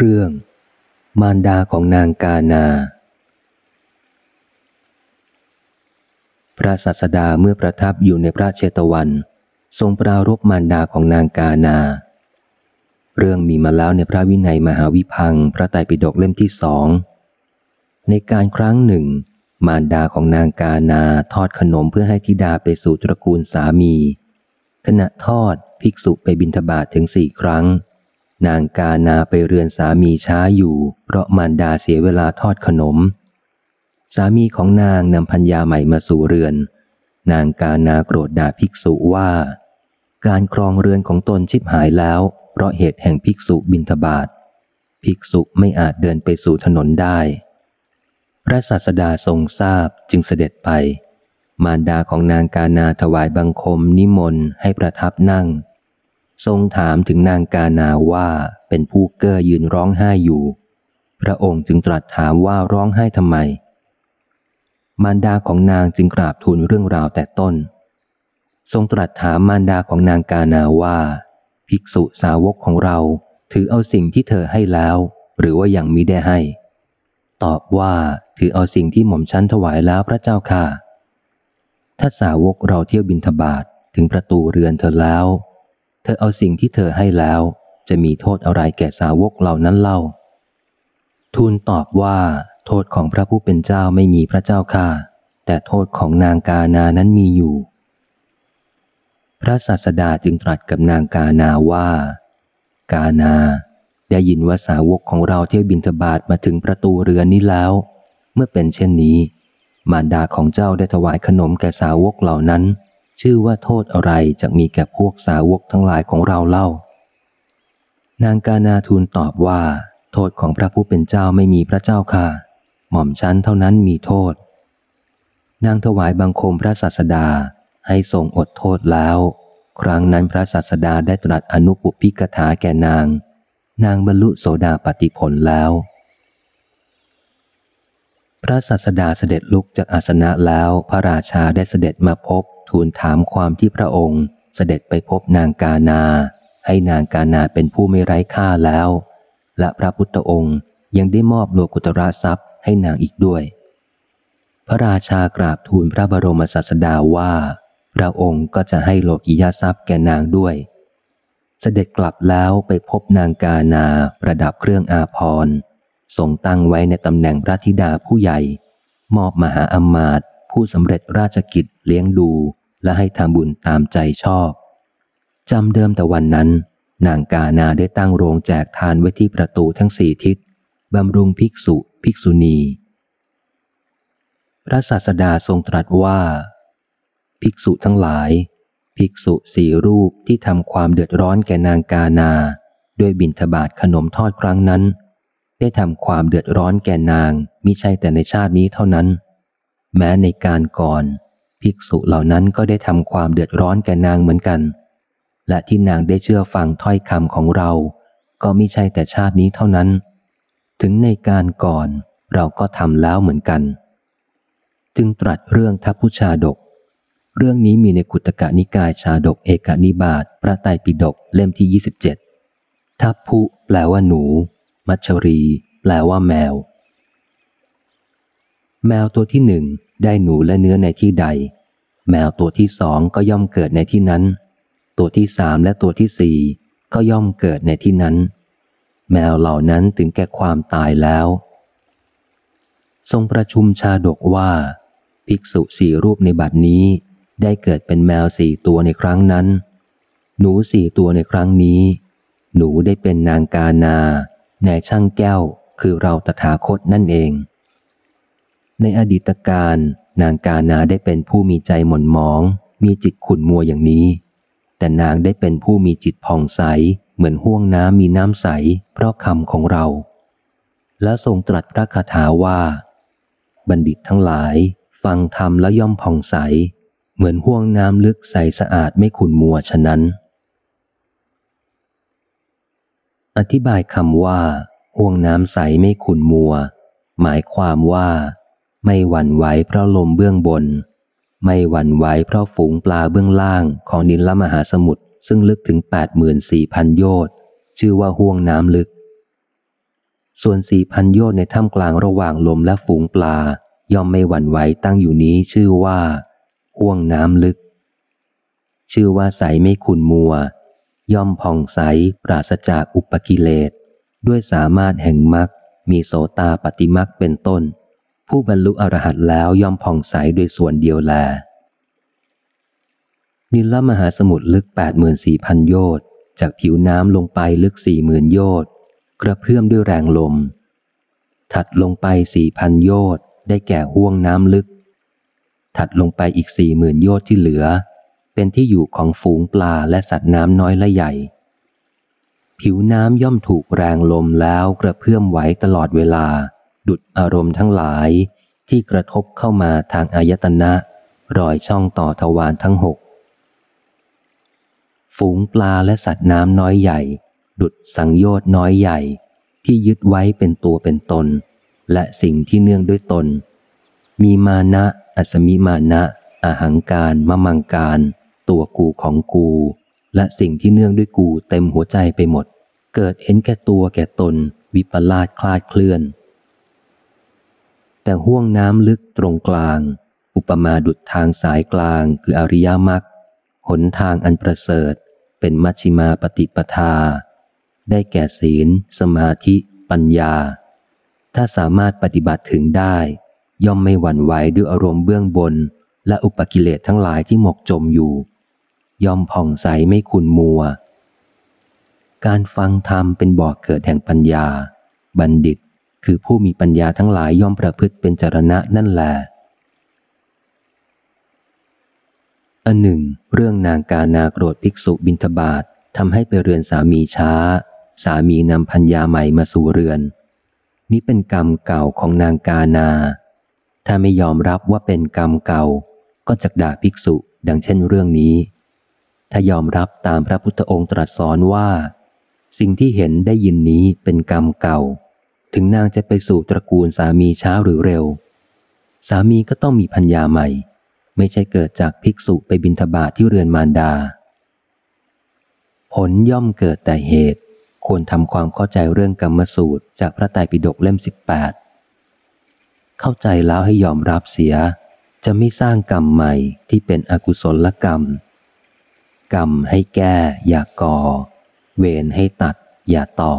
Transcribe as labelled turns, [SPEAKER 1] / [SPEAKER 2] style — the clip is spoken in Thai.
[SPEAKER 1] เรื่อง มารดาของนางกานา พระศาสดาเมื่อประทับอยู่ในพระเชตวัน ทรงปรารบมารดาของนางกานา เรื่องมีมาแล้วในพระวินัยมหาวิพังพระไตรปิฎกเล่มที่สองในการครั้งหนึ่ง มารดาของนางกานาทอดขนมเพื่อให้ธิดาไปสู่ตระกูลสามี ขณะทอดภิกษุไปบิณฑบาตถึงสี่ครั้ง นางกานาไปเรือนสามีช้าอยู่ เพราะมารดาเสียเวลาทอดขนม สามีของนางนำพัญญาใหม่มาสู่เรือน นางกานาโกรธด่าภิกษุว่า การครองเรือนของตนชิบหายแล้ว เพราะเหตุแห่งภิกษุบินทบาทภิกษุไม่อาจเดินไปสู่ถนนได้ พระศาสดาทรงทราบจึงเสด็จไป มารดาของนางกานาถวายบังคมนิมนต์ให้ประทับนั่ง ทรงถามถึงนางกานาว่าเป็นผู้เก้อยืนร้องไห้อยู่ พระองค์จึงตรัสถามว่าร้องไห้ทำไม มารดาของนางจึงกราบทูลเรื่องราวแต่ต้น ทรงตรัสถามมารดาของนางกานาว่า ภิกษุสาวกของเราถือเอาสิ่งที่เธอให้แล้ว หรือว่ายังมิได้ให้ ตอบว่าถือเอาสิ่งที่หม่อมชั้นถวายแล้วพระเจ้าค่ะ ถ้าสาวกเราเที่ยวบินทบาทถึงประตูเรือนเธอแล้ว เธอเอาสิ่งที่เธอให้แล้ว จะมีโทษอะไรแก่สาวกเหล่านั้นเล่า ทูลตอบว่า โทษของพระผู้เป็นเจ้าไม่มีพระเจ้าค่ะแต่โทษของนางกานานั้นมีอยู่ พระศาสดาจึงตรัสกับนางกานาว่า กานา ได้ยินว่าสาวกของเราเที่ยวบินทบาทมาถึงประตูเรือนนี้แล้ว เมื่อเป็นเช่นนี้ มารดาของเจ้าได้ถวายขนมแก่สาวกเหล่านั้น ชื่อว่าโทษอะไรจะมีแก่พวกสาวกทั้งหลายของเราเล่า นางกานาทูลตอบว่า โทษของพระผู้เป็นเจ้าไม่มีพระเจ้าค่ะ หม่อมชั้นเท่านั้นมีโทษ นางถวายบังคมพระศาสดาให้ทรงอดโทษแล้ว ครั้งนั้นพระศาสดาได้ตรัสอนุปุพิกถาแก่นาง นางบรรลุโสดาปติผลแล้ว พระศาสดาเสด็จลุกจากอาสนะแล้วพระราชาได้เสด็จมาพบ ทูลถามความที่พระองค์เสด็จไปพบนางกานา ให้นางกานาเป็นผู้ไม่ไร้ค่าแล้ว และพระพุทธองค์ยังได้มอบโลกุตระทรัพย์ให้นางอีกด้วย พระราชากราบทูลพระบรมศาสดาว่า พระองค์ก็จะให้โลกิยาทรัพย์แก่นางด้วย เสด็จกลับแล้วไปพบนางกานาประดับเครื่องอาภรณ์ทรงตั้งไว้ในตำแหน่งพระธิดาผู้ใหญ่ มอบมหาอมาตย์ผู้สำเร็จราชกิจเลี้ยงดู และให้ทำบุญตามใจชอบจำเดิมแต่วันนั้น นางกานาได้ตั้งโรงแจกทานไว้ที่ประตูทั้งสี่ทิศบำรุงภิกษุภิกษุณี พระศาสดาทรงตรัสว่า ภิกษุทั้งหลาย ภิกษุสี่รูปที่ทำความเดือดร้อนแก่นางกานา ด้วยบินทบาทขนมทอดครั้งนั้น ได้ทำความเดือดร้อนแก่นางมิใช่แต่ในชาตินี้เท่านั้น แม้ในการก่อน ภิกษุเหล่านั้นก็ได้ทำความเดือดร้อนแก่นางเหมือนกัน และที่นางได้เชื่อฟังถ้อยคำของเรา ก็ไม่ใช่แต่ชาตินี้เท่านั้น ถึงในการก่อนเราก็ทำแล้วเหมือนกัน จึงตรัสเรื่องทัพพุชาดก เรื่องนี้มีในกุตกะนิกายชาดกเอกนิบาตพระไตรปิฎกเล่มที่ 27 ทัพพุแปลว่าหนู มัชรี แปลว่าแมว แมวตัวที่หนึ่ง ได้หนูและเนื้อในที่ใด แมวตัวที่สองก็ย่อมเกิดในที่นั้น ตัวที่สามและตัวที่สี่ก็ย่อมเกิดในที่นั้น แมวเหล่านั้นถึงแก่ความตายแล้ว ทรงประชุมชาดกว่า ภิกษุสี่รูปในบัดนี้ ได้เกิดเป็นแมวสี่ตัวในครั้งนั้น หนูสี่ตัวในครั้งนี้ หนูได้เป็นนางกานาในช่างแก้วคือเราตถาคตนั่นเอง ในอดีตการนางกานาได้เป็นผู้มีใจหม่นหมอง มีจิตขุ่นมัวอย่างนี้ แต่นางได้เป็นผู้มีจิตผ่องใส เหมือนห่วงน้ำมีน้ำใส เพราะคำของเรา แล้วทรงตรัสพระคาถาว่า บัณฑิตทั้งหลาย ฟังธรรมแล้วย่อมผ่องใส เหมือนห่วงน้ำลึกใสสะอาดไม่ขุ่นมัวฉะนั้น อธิบายคำว่าห่วงน้ำใสไม่ขุ่นมัว หมายความว่า ไม่หวั่นไหวเพราะลมเบื้องบน ไม่หวั่นไหวเพราะฝูงปลาเบื้องล่างของนินละมหาสมุทรซึ่งลึกถึงแปดหมื่นสี่พันโยชน์ชื่อว่าห่วงน้ำลึก ส่วนสี่พันโยชน์ในถ้ำกลางระหว่างลมและฝูงปลา ย่อมไม่หวั่นไหวตั้งอยู่นี้ชื่อว่าห่วงน้ำลึก ชื่อว่าใสไม่ขุนมัว ย่อมผ่องใสปราศจากอุปกิเลส ด้วยสามารถแห่งมรรคมีโสตาปฏิมักเป็นต้น ผู้บรรลุอรหัตแล้วย่อมผ่องใสโดยส่วนเดียวแล นิลมหาสมุทรลึกแปดหมื่นสี่พันโยชน์ จากผิวน้ำลงไปลึกสี่หมื่นโยชน์ กระเพื่อมด้วยแรงลม ถัดลงไปสี่พันโยชน์ ได้แก่ห่วงน้ำลึก ถัดลงไปอีกสี่หมื่นโยชน์ที่เหลือ เป็นที่อยู่ของฝูงปลาและสัตว์น้ำน้อยและใหญ่ ผิวน้ำย่อมถูกแรงลมแล้วกระเพื่อมไหวตลอดเวลา ดุดอารมณ์ทั้งหลายที่กระทบเข้ามาทางอายตนะ รอยช่องต่อทวารทั้งหกฝูงปลาและสัตว์น้ำน้อยใหญ่ ดุดสังโยชน์น้อยใหญ่ ที่ยึดไว้เป็นตัวเป็นตน และสิ่งที่เนื่องด้วยตน มีมานะ อัสมิมานะอาหังการมะมังการ ตัวกูของกู และสิ่งที่เนื่องด้วยกูเต็มหัวใจไปหมด เกิดเห็นแก่ตัวแก่ตน วิปลาสคลาดเคลื่อน แต่ห่วงน้ำลึกตรงกลาง อุปมาดุดทางสายกลางคืออริยมรรคหนทางอันประเสริฐ เป็นมัชชิมาปฏิปทา ได้แก่ศีล สมาธิ ปัญญา ถ้าสามารถปฏิบัติถึงได้ ย่อมไม่หวั่นไหวด้วยอารมณ์เบื้องบน และอุปกิเลสทั้งหลายที่หมกจมอยู่ ย่อมผ่องใสไม่ขุนมัว การฟังธรรมเป็นบ่อกเกิดแห่งปัญญา บัณฑิต คือผู้มีปัญญาทั้งหลายย่อมประพฤติเป็นจรณะนั่นแหละอันหนึ่ง เรื่องนางกานาโกรธภิกษุบินทบาททำให้ไปเรือนสามีช้า สามีนำพัญญาใหม่มาสู่เรือน นี้เป็นกรรมเก่าของนางกานา ถ้าไม่ยอมรับว่าเป็นกรรมเก่า ก็จะด่าภิกษุดังเช่นเรื่องนี้ ถ้ายอมรับตามพระพุทธองค์ตรัสสอนว่า สิ่งที่เห็นได้ยินนี้เป็นกรรมเก่า ถึงนางจะไปสู่ตระกูลสามีช้าหรือเร็ว สามีก็ต้องมีพัญญาใหม่ ไม่ใช่เกิดจากภิกษุไปบินทบาทที่เรือนมารดา ผลย่อมเกิดแต่เหตุ ควรทำความเข้าใจเรื่องกรรมสูตรจากพระไตรปิฎกเล่มสิบแปดเข้าใจแล้วให้ยอมรับเสีย จะไม่สร้างกรรมใหม่ที่เป็นอกุศลกรรม กรรมให้แก้อย่าก่อ เวรให้ตัดอย่าต่อ